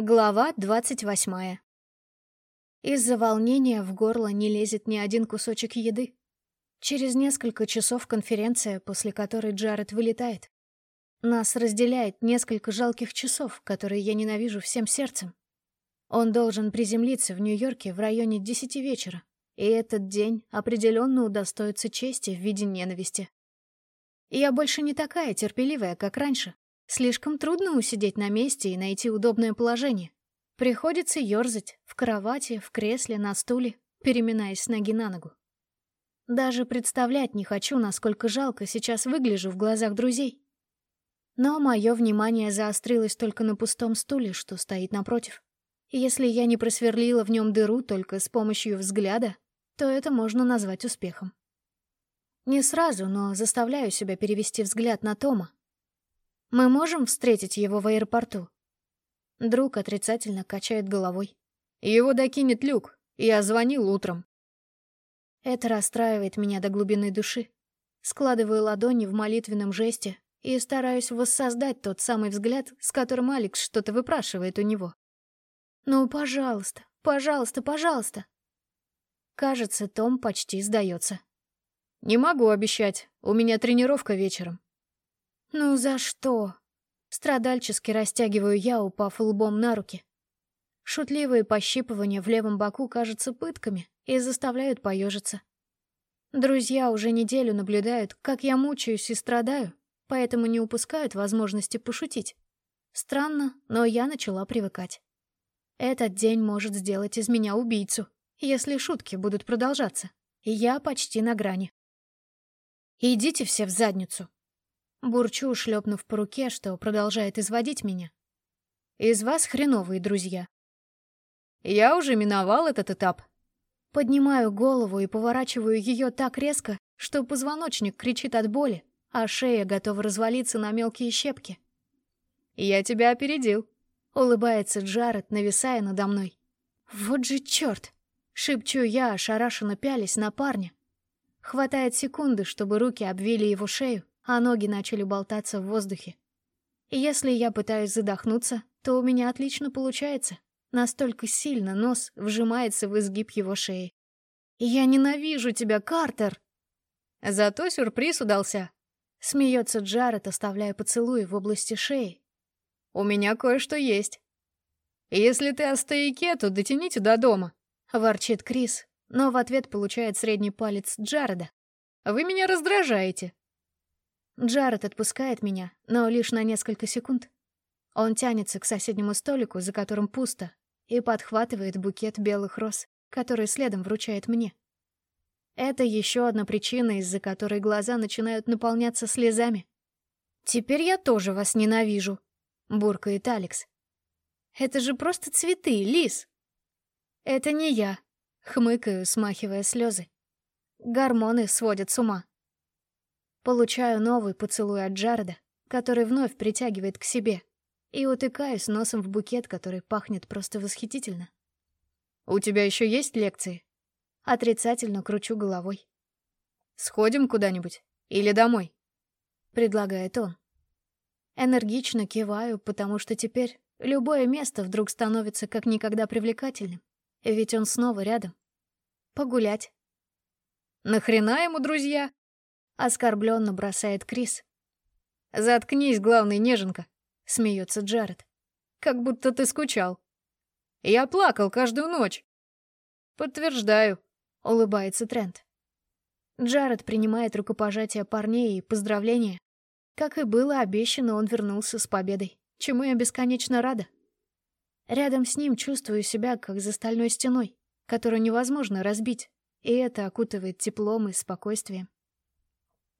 Глава двадцать восьмая. Из-за волнения в горло не лезет ни один кусочек еды. Через несколько часов конференция, после которой Джаред вылетает. Нас разделяет несколько жалких часов, которые я ненавижу всем сердцем. Он должен приземлиться в Нью-Йорке в районе десяти вечера, и этот день определенно удостоится чести в виде ненависти. я больше не такая терпеливая, как раньше. Слишком трудно усидеть на месте и найти удобное положение. Приходится ерзать в кровати, в кресле, на стуле, переминаясь с ноги на ногу. Даже представлять не хочу, насколько жалко сейчас выгляжу в глазах друзей. Но мое внимание заострилось только на пустом стуле, что стоит напротив. если я не просверлила в нем дыру только с помощью взгляда, то это можно назвать успехом. Не сразу, но заставляю себя перевести взгляд на Тома. Мы можем встретить его в аэропорту? Друг отрицательно качает головой. Его докинет люк. Я звонил утром. Это расстраивает меня до глубины души. Складываю ладони в молитвенном жесте и стараюсь воссоздать тот самый взгляд, с которым Алекс что-то выпрашивает у него. «Ну, пожалуйста, пожалуйста, пожалуйста!» Кажется, Том почти сдается. «Не могу обещать. У меня тренировка вечером». «Ну за что?» Страдальчески растягиваю я, упав лбом на руки. Шутливые пощипывания в левом боку кажутся пытками и заставляют поежиться. Друзья уже неделю наблюдают, как я мучаюсь и страдаю, поэтому не упускают возможности пошутить. Странно, но я начала привыкать. Этот день может сделать из меня убийцу если шутки будут продолжаться. Я почти на грани. «Идите все в задницу!» Бурчу, шлепнув по руке, что продолжает изводить меня. «Из вас хреновые друзья». «Я уже миновал этот этап». Поднимаю голову и поворачиваю ее так резко, что позвоночник кричит от боли, а шея готова развалиться на мелкие щепки. «Я тебя опередил», — улыбается Джаред, нависая надо мной. «Вот же черт!» Шепчу я, ошарашенно пялись на парня. Хватает секунды, чтобы руки обвили его шею, а ноги начали болтаться в воздухе. И если я пытаюсь задохнуться, то у меня отлично получается. Настолько сильно нос вжимается в изгиб его шеи. «Я ненавижу тебя, Картер!» «Зато сюрприз удался!» Смеется Джаред, оставляя поцелуи в области шеи. «У меня кое-что есть. Если ты о стояке, то дотяните до дома. — ворчит Крис, но в ответ получает средний палец Джареда. «Вы меня раздражаете!» Джаред отпускает меня, но лишь на несколько секунд. Он тянется к соседнему столику, за которым пусто, и подхватывает букет белых роз, который следом вручает мне. Это еще одна причина, из-за которой глаза начинают наполняться слезами. «Теперь я тоже вас ненавижу», — буркает Алекс. «Это же просто цветы, Лис!» «Это не я», — хмыкаю, смахивая слезы. Гормоны сводят с ума. Получаю новый поцелуй от Джареда, который вновь притягивает к себе, и утыкаюсь носом в букет, который пахнет просто восхитительно. «У тебя еще есть лекции?» Отрицательно кручу головой. «Сходим куда-нибудь? Или домой?» Предлагает он. Энергично киваю, потому что теперь любое место вдруг становится как никогда привлекательным. Ведь он снова рядом. Погулять. «Нахрена ему, друзья?» Оскорбленно бросает Крис. «Заткнись, главный неженка», — смеется Джаред. «Как будто ты скучал». «Я плакал каждую ночь». «Подтверждаю», — улыбается Трент. Джаред принимает рукопожатие парней и поздравления. Как и было обещано, он вернулся с победой, чему я бесконечно рада. Рядом с ним чувствую себя, как за стальной стеной, которую невозможно разбить, и это окутывает теплом и спокойствием.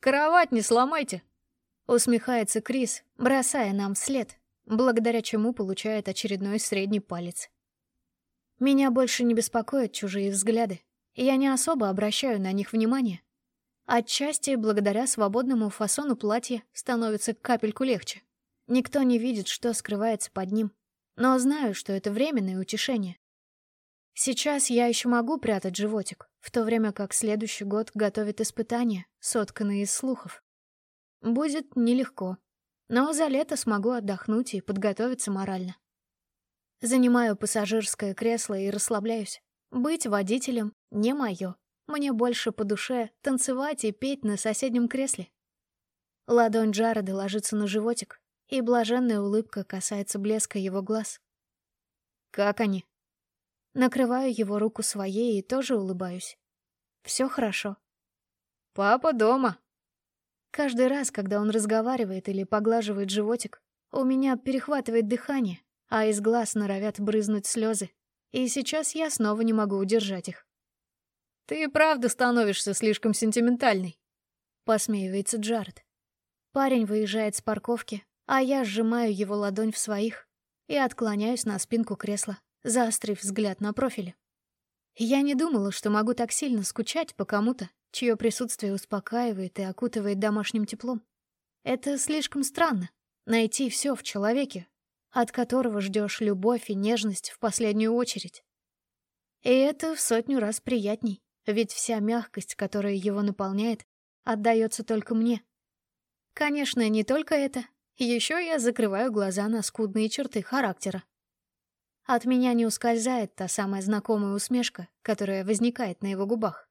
«Кровать не сломайте!» Усмехается Крис, бросая нам вслед, благодаря чему получает очередной средний палец. Меня больше не беспокоят чужие взгляды, я не особо обращаю на них внимание. Отчасти, благодаря свободному фасону платья, становится капельку легче. Никто не видит, что скрывается под ним, но знаю, что это временное утешение. Сейчас я еще могу прятать животик, в то время как следующий год готовит испытания, сотканные из слухов. Будет нелегко, но за лето смогу отдохнуть и подготовиться морально. Занимаю пассажирское кресло и расслабляюсь. Быть водителем не мое. Мне больше по душе танцевать и петь на соседнем кресле. Ладонь Джареда ложится на животик, и блаженная улыбка касается блеска его глаз. «Как они?» Накрываю его руку своей и тоже улыбаюсь. Все хорошо. «Папа дома!» Каждый раз, когда он разговаривает или поглаживает животик, у меня перехватывает дыхание, а из глаз норовят брызнуть слезы. И сейчас я снова не могу удержать их. «Ты правда становишься слишком сентиментальной», — посмеивается Джаред. Парень выезжает с парковки, а я сжимаю его ладонь в своих и отклоняюсь на спинку кресла, заострив взгляд на профиле. Я не думала, что могу так сильно скучать по кому-то, чье присутствие успокаивает и окутывает домашним теплом. Это слишком странно — найти все в человеке, от которого ждешь любовь и нежность в последнюю очередь. И это в сотню раз приятней, ведь вся мягкость, которая его наполняет, отдается только мне. Конечно, не только это. Еще я закрываю глаза на скудные черты характера. От меня не ускользает та самая знакомая усмешка, которая возникает на его губах.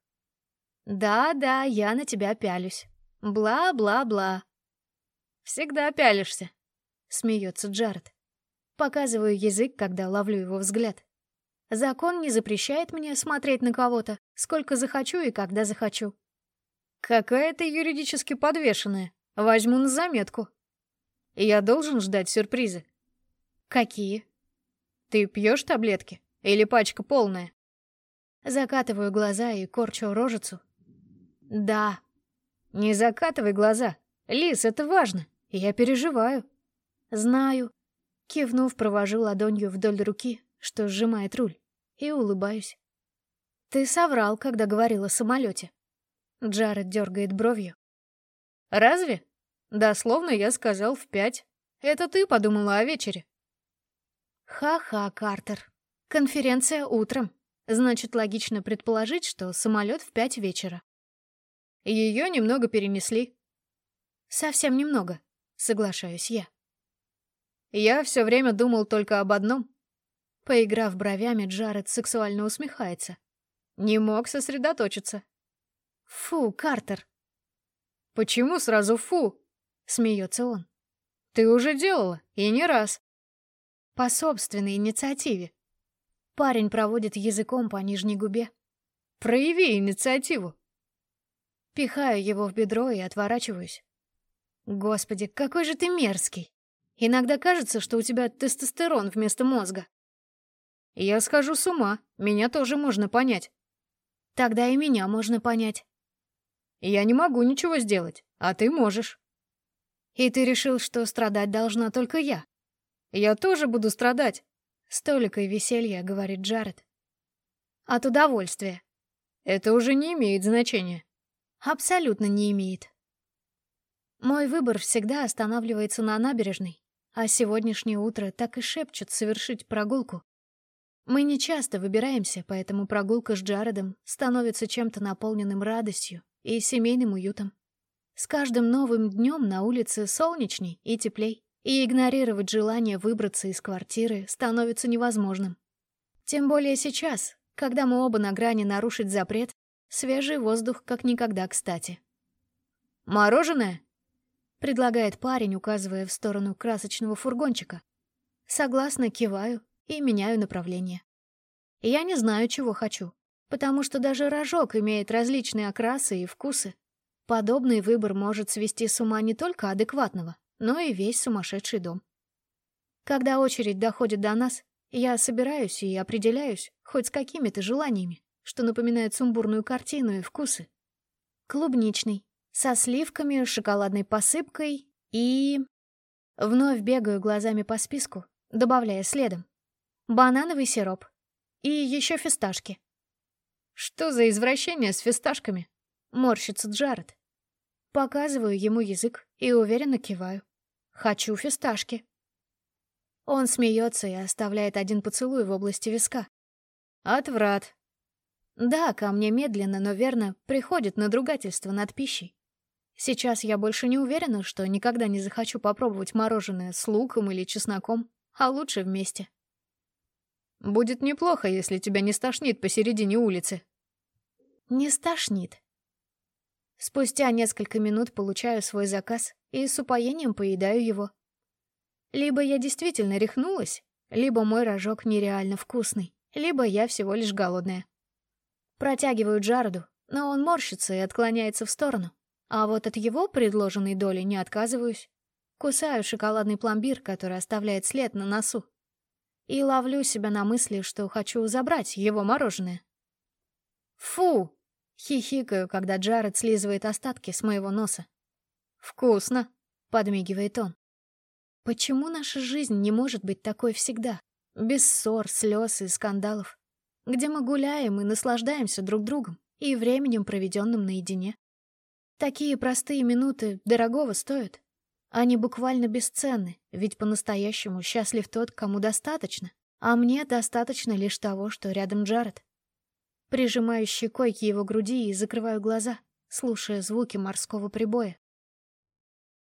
«Да-да, я на тебя пялюсь. Бла-бла-бла». «Всегда пялишься», — смеется Джаред. Показываю язык, когда ловлю его взгляд. Закон не запрещает мне смотреть на кого-то, сколько захочу и когда захочу. Какая ты юридически подвешенная. Возьму на заметку. Я должен ждать сюрпризы. Какие? Ты пьешь таблетки? Или пачка полная? Закатываю глаза и корчу рожицу. Да. Не закатывай глаза. Лис, это важно. Я переживаю. Знаю. Кивнув, провожу ладонью вдоль руки, что сжимает руль, и улыбаюсь. «Ты соврал, когда говорил о самолете». Джаред дергает бровью. «Разве? Дословно я сказал в пять. Это ты подумала о вечере». «Ха-ха, Картер. Конференция утром. Значит, логично предположить, что самолет в пять вечера». Ее немного перенесли. «Совсем немного», — соглашаюсь я. Я все время думал только об одном. Поиграв бровями, Джаред сексуально усмехается. Не мог сосредоточиться. Фу, Картер. Почему сразу фу? Смеется он. Ты уже делала, и не раз. По собственной инициативе. Парень проводит языком по нижней губе. Прояви инициативу. Пихаю его в бедро и отворачиваюсь. Господи, какой же ты мерзкий. Иногда кажется, что у тебя тестостерон вместо мозга. Я схожу с ума, меня тоже можно понять. Тогда и меня можно понять. Я не могу ничего сделать, а ты можешь. И ты решил, что страдать должна только я? Я тоже буду страдать. С толикой веселья, говорит Джаред. От удовольствия. Это уже не имеет значения. Абсолютно не имеет. Мой выбор всегда останавливается на набережной, а сегодняшнее утро так и шепчет совершить прогулку. Мы не часто выбираемся, поэтому прогулка с Джаредом становится чем-то наполненным радостью и семейным уютом. С каждым новым днем на улице солнечней и теплей, и игнорировать желание выбраться из квартиры становится невозможным. Тем более сейчас, когда мы оба на грани нарушить запрет, свежий воздух как никогда кстати. «Мороженое?» — предлагает парень, указывая в сторону красочного фургончика. Согласно киваю и меняю направление. Я не знаю, чего хочу, потому что даже рожок имеет различные окрасы и вкусы. Подобный выбор может свести с ума не только адекватного, но и весь сумасшедший дом. Когда очередь доходит до нас, я собираюсь и определяюсь хоть с какими-то желаниями, что напоминает сумбурную картину и вкусы. Клубничный, со сливками, шоколадной посыпкой и... Вновь бегаю глазами по списку, добавляя следом. Банановый сироп. И еще фисташки. Что за извращение с фисташками? Морщится Джаред. Показываю ему язык и уверенно киваю. Хочу фисташки. Он смеется и оставляет один поцелуй в области виска. Отврат. Да, ко мне медленно, но верно приходит надругательство над пищей. Сейчас я больше не уверена, что никогда не захочу попробовать мороженое с луком или чесноком, а лучше вместе. Будет неплохо, если тебя не стошнит посередине улицы». «Не стошнит». Спустя несколько минут получаю свой заказ и с упоением поедаю его. Либо я действительно рехнулась, либо мой рожок нереально вкусный, либо я всего лишь голодная. Протягиваю Джареду, но он морщится и отклоняется в сторону. А вот от его предложенной доли не отказываюсь. Кусаю шоколадный пломбир, который оставляет след на носу. И ловлю себя на мысли, что хочу забрать его мороженое. «Фу!» — хихикаю, когда Джаред слизывает остатки с моего носа. «Вкусно!» — подмигивает он. «Почему наша жизнь не может быть такой всегда? Без ссор, слез и скандалов? Где мы гуляем и наслаждаемся друг другом и временем, проведенным наедине?» Такие простые минуты дорогого стоят. Они буквально бесценны, ведь по-настоящему счастлив тот, кому достаточно, а мне достаточно лишь того, что рядом Джаред. Прижимаю щекой к его груди и закрываю глаза, слушая звуки морского прибоя.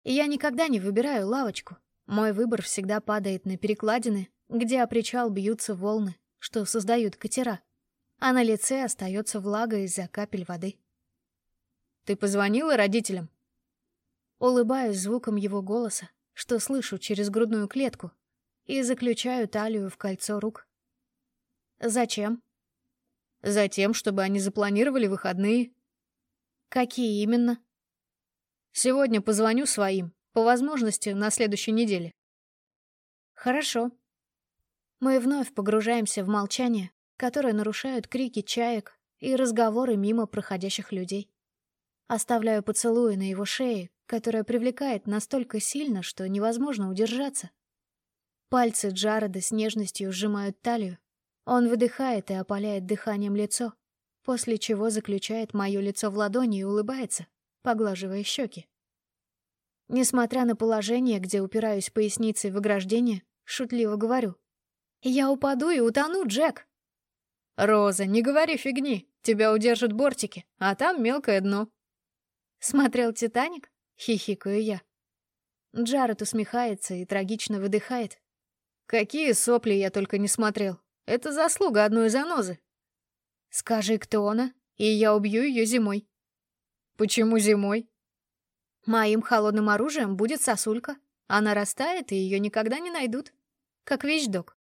я никогда не выбираю лавочку. Мой выбор всегда падает на перекладины, где о причал бьются волны, что создают катера, а на лице остается влага из-за капель воды. Ты позвонила родителям?» Улыбаюсь звуком его голоса, что слышу через грудную клетку, и заключаю талию в кольцо рук. «Зачем?» «Затем, чтобы они запланировали выходные». «Какие именно?» «Сегодня позвоню своим, по возможности, на следующей неделе». «Хорошо». Мы вновь погружаемся в молчание, которое нарушают крики чаек и разговоры мимо проходящих людей. Оставляю поцелуи на его шее, которая привлекает настолько сильно, что невозможно удержаться. Пальцы Джареда с нежностью сжимают талию. Он выдыхает и опаляет дыханием лицо, после чего заключает мое лицо в ладони и улыбается, поглаживая щеки. Несмотря на положение, где упираюсь поясницей в ограждение, шутливо говорю. «Я упаду и утону, Джек!» «Роза, не говори фигни, тебя удержат бортики, а там мелкое дно», «Смотрел «Титаник»?» — хихикаю я. Джаред усмехается и трагично выдыхает. «Какие сопли я только не смотрел. Это заслуга одной занозы». «Скажи, кто она, и я убью ее зимой». «Почему зимой?» «Моим холодным оружием будет сосулька. Она растает, и ее никогда не найдут. Как вещдок».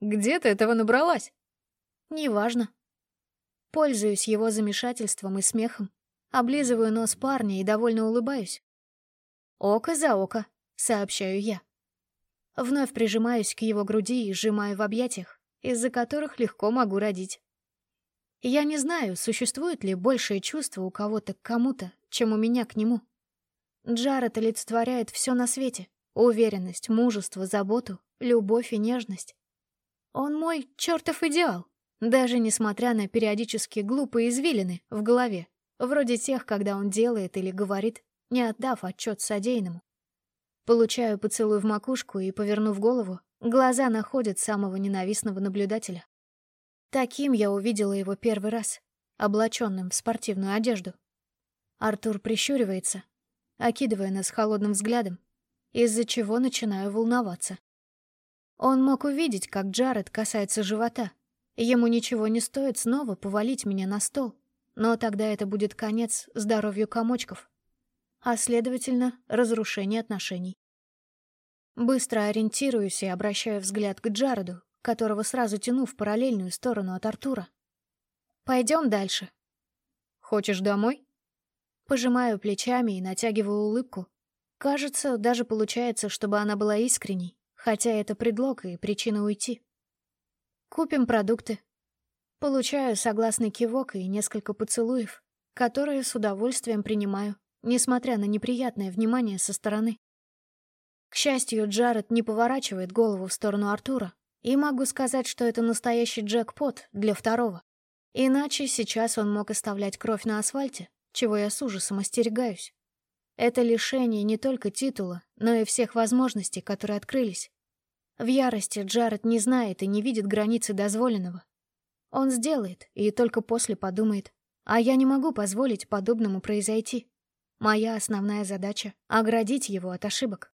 «Где ты этого набралась?» «Неважно». Пользуюсь его замешательством и смехом, Облизываю нос парня и довольно улыбаюсь. «Око за око», — сообщаю я. Вновь прижимаюсь к его груди и сжимаю в объятиях, из-за которых легко могу родить. Я не знаю, существует ли большее чувство у кого-то к кому-то, чем у меня к нему. Джаред олицетворяет все на свете — уверенность, мужество, заботу, любовь и нежность. Он мой чертов идеал, даже несмотря на периодически глупые извилины в голове, Вроде тех, когда он делает или говорит, не отдав отчет содеянному. Получаю поцелуй в макушку и, повернув голову, глаза находят самого ненавистного наблюдателя. Таким я увидела его первый раз, облаченным в спортивную одежду. Артур прищуривается, окидывая нас холодным взглядом, из-за чего начинаю волноваться. Он мог увидеть, как Джаред касается живота. Ему ничего не стоит снова повалить меня на стол, но тогда это будет конец здоровью комочков, а, следовательно, разрушение отношений. Быстро ориентируюсь и обращаю взгляд к Джареду, которого сразу тяну в параллельную сторону от Артура. Пойдем дальше. Хочешь домой? Пожимаю плечами и натягиваю улыбку. Кажется, даже получается, чтобы она была искренней, хотя это предлог и причина уйти. Купим продукты, Получаю согласный кивок и несколько поцелуев, которые с удовольствием принимаю, несмотря на неприятное внимание со стороны. К счастью, Джаред не поворачивает голову в сторону Артура, и могу сказать, что это настоящий джекпот для второго. Иначе сейчас он мог оставлять кровь на асфальте, чего я с ужасом остерегаюсь. Это лишение не только титула, но и всех возможностей, которые открылись. В ярости Джаред не знает и не видит границы дозволенного. Он сделает, и только после подумает. А я не могу позволить подобному произойти. Моя основная задача — оградить его от ошибок.